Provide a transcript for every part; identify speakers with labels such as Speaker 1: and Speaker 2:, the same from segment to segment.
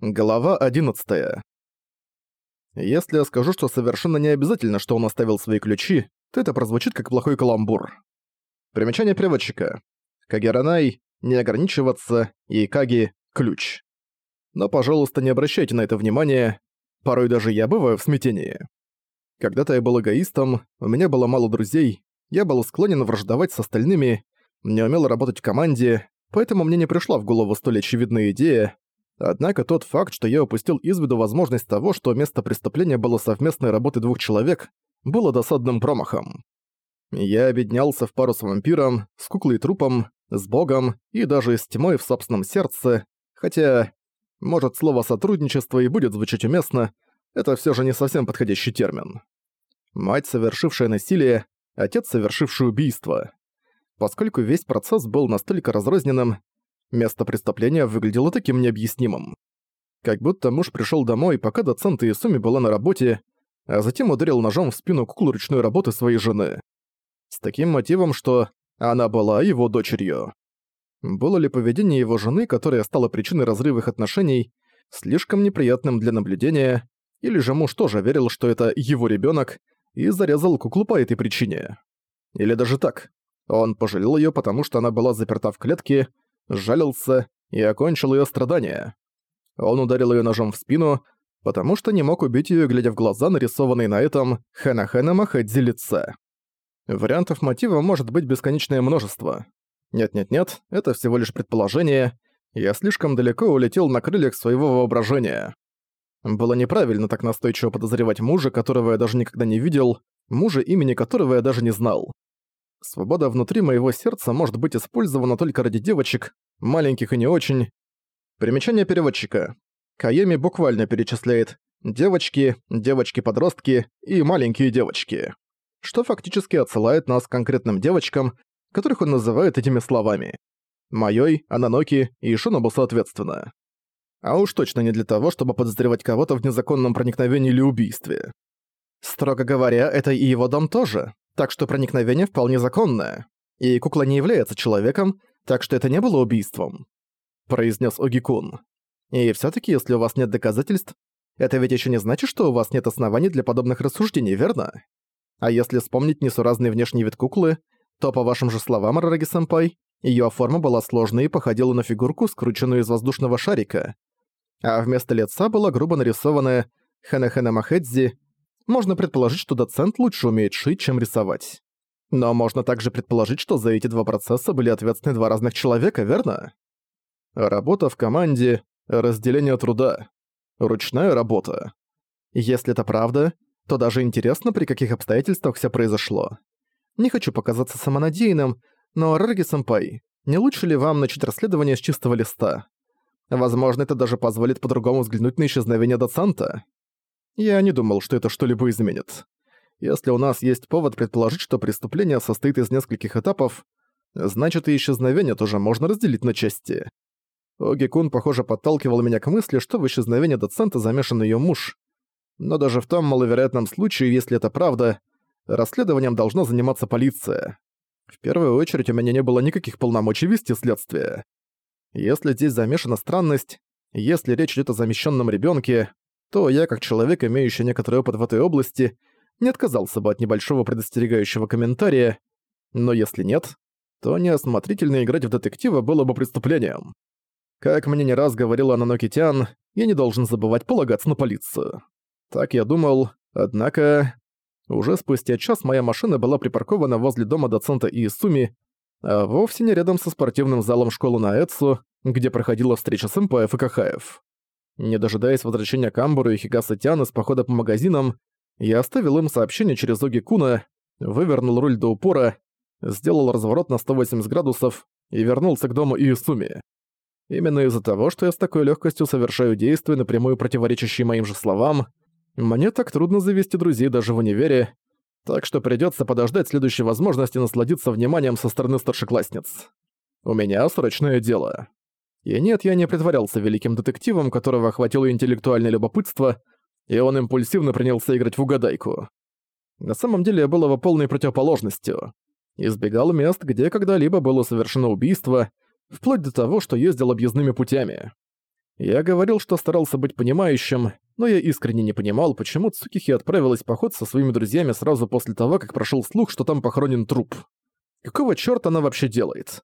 Speaker 1: Глава 11. Если я скажу, что совершенно не обязательно, что он оставил свои ключи, то это прозвучит как плохой каламбур. Примечание переводчика. Кагеранай – не ограничиваться, и Каги – ключ. Но, пожалуйста, не обращайте на это внимания, порой даже я бываю в смятении. Когда-то я был эгоистом, у меня было мало друзей, я был склонен враждовать с остальными, не умел работать в команде, поэтому мне не пришла в голову столь очевидная идея Однако тот факт, что я упустил из виду возможность того, что место преступления было совместной работой двух человек, было досадным промахом. Я объединялся в пару с вампиром, с куклой трупом, с богом и даже с тьмой в собственном сердце, хотя, может, слово «сотрудничество» и будет звучать уместно, это все же не совсем подходящий термин. Мать, совершившая насилие, отец, совершивший убийство. Поскольку весь процесс был настолько разрозненным, Место преступления выглядело таким необъяснимым. Как будто муж пришёл домой, пока доцент Исуми была на работе, а затем ударил ножом в спину куклу ручной работы своей жены. С таким мотивом, что она была его дочерью. Было ли поведение его жены, которое стало причиной разрыва их отношений, слишком неприятным для наблюдения, или же муж тоже верил, что это его ребёнок, и зарезал куклу по этой причине? Или даже так. Он пожалел её, потому что она была заперта в клетке, жалился и окончил ее страдания. Он ударил ее ножом в спину, потому что не мог убить ее, глядя в глаза, нарисованные на этом Хэна-Хэна Махэдзи лица. Вариантов мотива может быть бесконечное множество. Нет-нет-нет, это всего лишь предположение. Я слишком далеко улетел на крыльях своего воображения. Было неправильно так настойчиво подозревать мужа, которого я даже никогда не видел, мужа, имени которого я даже не знал. Свобода внутри моего сердца может быть использована только ради девочек, маленьких и не очень. Примечание переводчика. Кайоми буквально перечисляет «девочки», «девочки-подростки» и «маленькие девочки», что фактически отсылает нас к конкретным девочкам, которых он называет этими словами. Майой, Ананоки и Шунобу соответственно. А уж точно не для того, чтобы подозревать кого-то в незаконном проникновении или убийстве. Строго говоря, это и его дом тоже, так что проникновение вполне законное. И кукла не является человеком, так что это не было убийством», — произнес Огикун. «И все таки если у вас нет доказательств, это ведь еще не значит, что у вас нет оснований для подобных рассуждений, верно? А если вспомнить несуразный внешний вид куклы, то, по вашим же словам, Рараги-сэмпай, её форма была сложной и походила на фигурку, скрученную из воздушного шарика. А вместо лица была грубо нарисованная Хэнэ-Хэнэ Махэдзи, можно предположить, что доцент лучше умеет шить, чем рисовать. Но можно также предположить, что за эти два процесса были ответственны два разных человека, верно? Работа в команде, разделение труда, ручная работа. Если это правда, то даже интересно, при каких обстоятельствах все произошло. Не хочу показаться самонадеянным, но Рараги-сэмпай, не лучше ли вам начать расследование с чистого листа? Возможно, это даже позволит по-другому взглянуть на исчезновение доцента. Я не думал, что это что-либо изменит. Если у нас есть повод предположить, что преступление состоит из нескольких этапов, значит и исчезновение тоже можно разделить на части. Оги-кун, похоже, подталкивал меня к мысли, что в исчезновении доцента замешан ее муж. Но даже в том маловероятном случае, если это правда, расследованием должна заниматься полиция. В первую очередь у меня не было никаких полномочий вести следствие. Если здесь замешана странность, если речь идет о замещенном ребенке, то я, как человек, имеющий некоторый опыт в этой области, не отказался бы от небольшого предостерегающего комментария, но если нет, то неосмотрительно играть в детектива было бы преступлением. Как мне не раз говорила Наноки Тян, я не должен забывать полагаться на полицию. Так я думал, однако... Уже спустя час моя машина была припаркована возле дома доцента Иисуми, а вовсе не рядом со спортивным залом школы на Эцу, где проходила встреча сэмпаев и кахаев. Не дожидаясь возвращения Камбуру и Хигаса Тяна с похода по магазинам, я оставил им сообщение через Оги Куна, вывернул руль до упора, сделал разворот на 180 градусов и вернулся к дому Иисуми. Именно из-за того, что я с такой легкостью совершаю действия, напрямую противоречащие моим же словам, мне так трудно завести друзей даже в универе, так что придется подождать следующей возможности насладиться вниманием со стороны старшеклассниц. У меня срочное дело. И нет, я не притворялся великим детективом, которого охватило интеллектуальное любопытство, и он импульсивно принялся играть в угадайку. На самом деле я был его полной противоположностью. Избегал мест, где когда-либо было совершено убийство, вплоть до того, что ездил объездными путями. Я говорил, что старался быть понимающим, но я искренне не понимал, почему Цукихи отправилась в поход со своими друзьями сразу после того, как прошел слух, что там похоронен труп. Какого чёрта она вообще делает?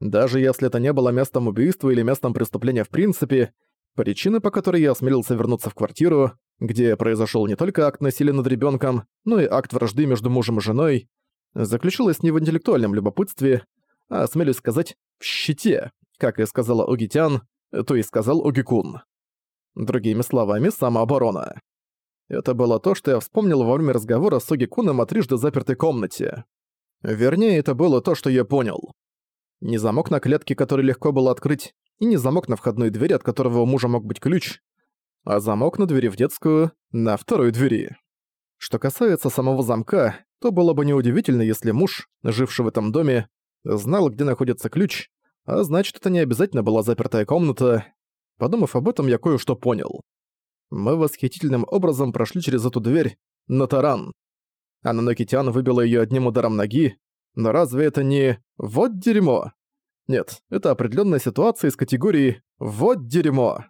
Speaker 1: Даже если это не было местом убийства или местом преступления в принципе, причина, по которой я осмелился вернуться в квартиру, где произошел не только акт насилия над ребенком, но и акт вражды между мужем и женой, заключалась не в интеллектуальном любопытстве, а, осмелюсь сказать, в щите, как и сказала Огитян, то и сказал Огикун. Другими словами, самооборона. Это было то, что я вспомнил во время разговора с Огикуном о трижды запертой комнате. Вернее, это было то, что я понял. Не замок на клетке, который легко было открыть, и не замок на входной двери, от которого у мужа мог быть ключ, а замок на двери в детскую, на второй двери. Что касается самого замка, то было бы неудивительно, если муж, живший в этом доме, знал, где находится ключ, а значит, это не обязательно была запертая комната. Подумав об этом, я кое-что понял. Мы восхитительным образом прошли через эту дверь на таран. Ананокитян выбила её одним ударом ноги, но разве это не «вот дерьмо»? Нет, это определенная ситуация из категории «вот дерьмо».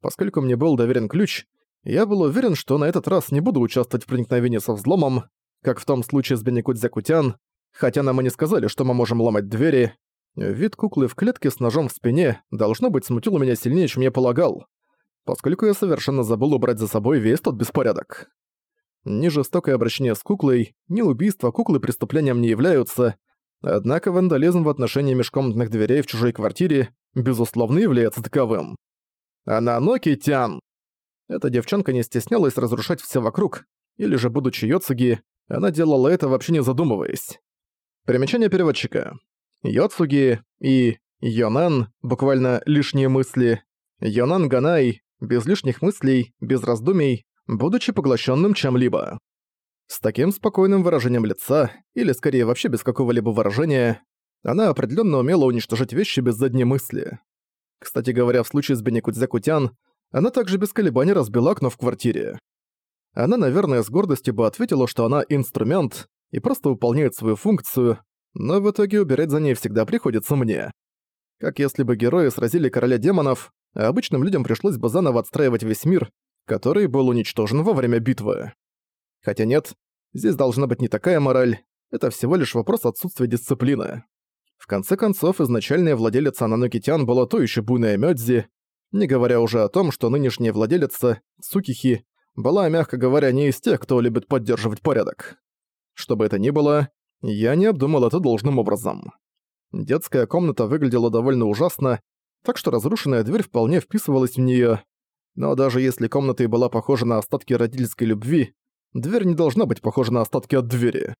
Speaker 1: Поскольку мне был доверен ключ, я был уверен, что на этот раз не буду участвовать в проникновении со взломом, как в том случае с Беникудзякутян, хотя нам и не сказали, что мы можем ломать двери. Вид куклы в клетке с ножом в спине должно быть смутил меня сильнее, чем я полагал, поскольку я совершенно забыл убрать за собой весь тот беспорядок. Ни жестокое обращение с куклой, ни убийство куклы преступлением не являются, однако вандализм в отношении межкомнатных дверей в чужой квартире безусловно является таковым. Она Нокитян! Эта девчонка не стеснялась разрушать все вокруг, или же, будучи Йоцуги, она делала это вообще не задумываясь. Примечание переводчика. Йоцуги и Йонан, буквально лишние мысли, Йонан Ганай, без лишних мыслей, без раздумий, будучи поглощенным чем-либо. С таким спокойным выражением лица, или скорее вообще без какого-либо выражения, она определенно умела уничтожить вещи без задней мысли. Кстати говоря, в случае с Беникудзякутян, она также без колебаний разбила окно в квартире. Она, наверное, с гордостью бы ответила, что она инструмент и просто выполняет свою функцию, но в итоге убирать за ней всегда приходится мне. Как если бы герои сразили короля демонов, а обычным людям пришлось бы заново отстраивать весь мир, который был уничтожен во время битвы. Хотя нет, здесь должна быть не такая мораль, это всего лишь вопрос отсутствия дисциплины. В конце концов, изначальная владелица Ананокитян была то еще буйная Мёдзи, не говоря уже о том, что нынешняя владелица, Цукихи, была, мягко говоря, не из тех, кто любит поддерживать порядок. Что бы это ни было, я не обдумал это должным образом. Детская комната выглядела довольно ужасно, так что разрушенная дверь вполне вписывалась в неё, но даже если комната и была похожа на остатки родительской любви, дверь не должна быть похожа на остатки от двери.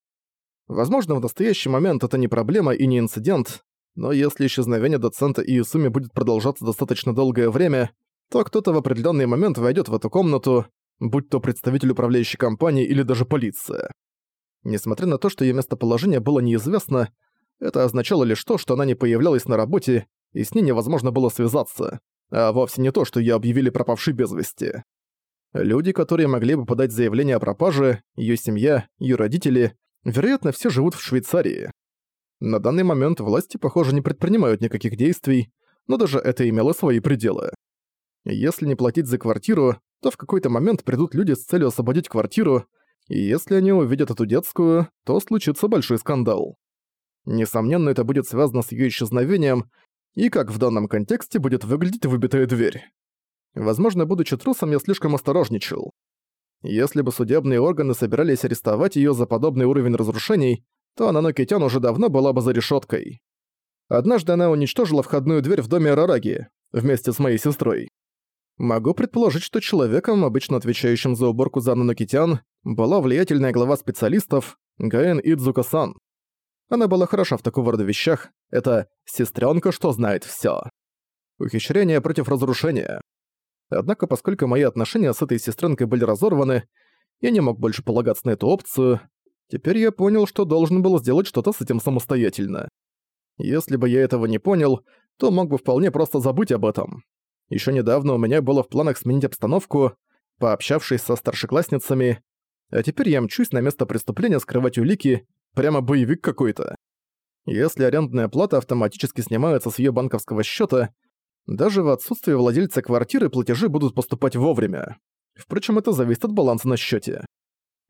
Speaker 1: Возможно, в настоящий момент это не проблема и не инцидент, но если исчезновение доцента Иисуми будет продолжаться достаточно долгое время, то кто-то в определенный момент войдет в эту комнату, будь то представитель управляющей компании или даже полиция. Несмотря на то, что ее местоположение было неизвестно, это означало лишь то, что она не появлялась на работе, и с ней невозможно было связаться а вовсе не то, что ее объявили пропавшей без вести. Люди, которые могли бы подать заявление о пропаже, ее семья, ее родители, вероятно, все живут в Швейцарии. На данный момент власти, похоже, не предпринимают никаких действий, но даже это имело свои пределы. Если не платить за квартиру, то в какой-то момент придут люди с целью освободить квартиру, и если они увидят эту детскую, то случится большой скандал. Несомненно, это будет связано с её исчезновением, и как в данном контексте будет выглядеть выбитая дверь. Возможно, будучи трусом, я слишком осторожничал. Если бы судебные органы собирались арестовать её за подобный уровень разрушений, то Ананокитян уже давно была бы за решёткой. Однажды она уничтожила входную дверь в доме Арараги, вместе с моей сестрой. Могу предположить, что человеком, обычно отвечающим за уборку за Ананокитян, была влиятельная глава специалистов Гаэн Идзука-сан. Она была хороша в такого рода вещах. Это сестренка, что знает все. Ухищрение против разрушения. Однако, поскольку мои отношения с этой сестренкой были разорваны, я не мог больше полагаться на эту опцию. Теперь я понял, что должен был сделать что-то с этим самостоятельно. Если бы я этого не понял, то мог бы вполне просто забыть об этом. Еще недавно у меня было в планах сменить обстановку, пообщавшись со старшеклассницами, а теперь я мчусь на место преступления скрывать улики Прямо боевик какой-то. Если арендная плата автоматически снимается с её банковского счёта, Даже в отсутствие владельца квартиры платежи будут поступать вовремя. Впрочем, это зависит от баланса на счете.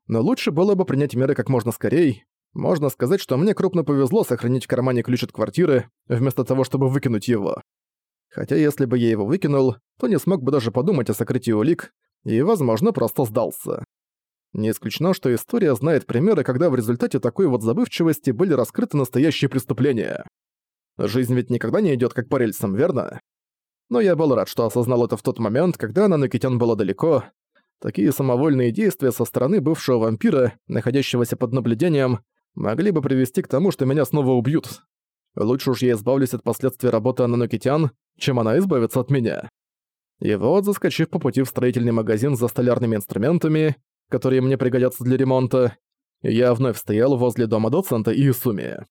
Speaker 1: Но лучше было бы принять меры как можно скорее. Можно сказать, что мне крупно повезло сохранить в кармане ключ от квартиры, вместо того, чтобы выкинуть его. Хотя если бы я его выкинул, то не смог бы даже подумать о сокрытии улик и, возможно, просто сдался. Не исключено, что история знает примеры, когда в результате такой вот забывчивости были раскрыты настоящие преступления. Жизнь ведь никогда не идёт как по рельсам, верно? Но я был рад, что осознал это в тот момент, когда Нанокитян было далеко. Такие самовольные действия со стороны бывшего вампира, находящегося под наблюдением, могли бы привести к тому, что меня снова убьют. Лучше уж я избавлюсь от последствий работы Нанокитян, чем она избавится от меня. И вот, заскочив по пути в строительный магазин за столярными инструментами, которые мне пригодятся для ремонта, я вновь стоял возле дома доцента Иисуми.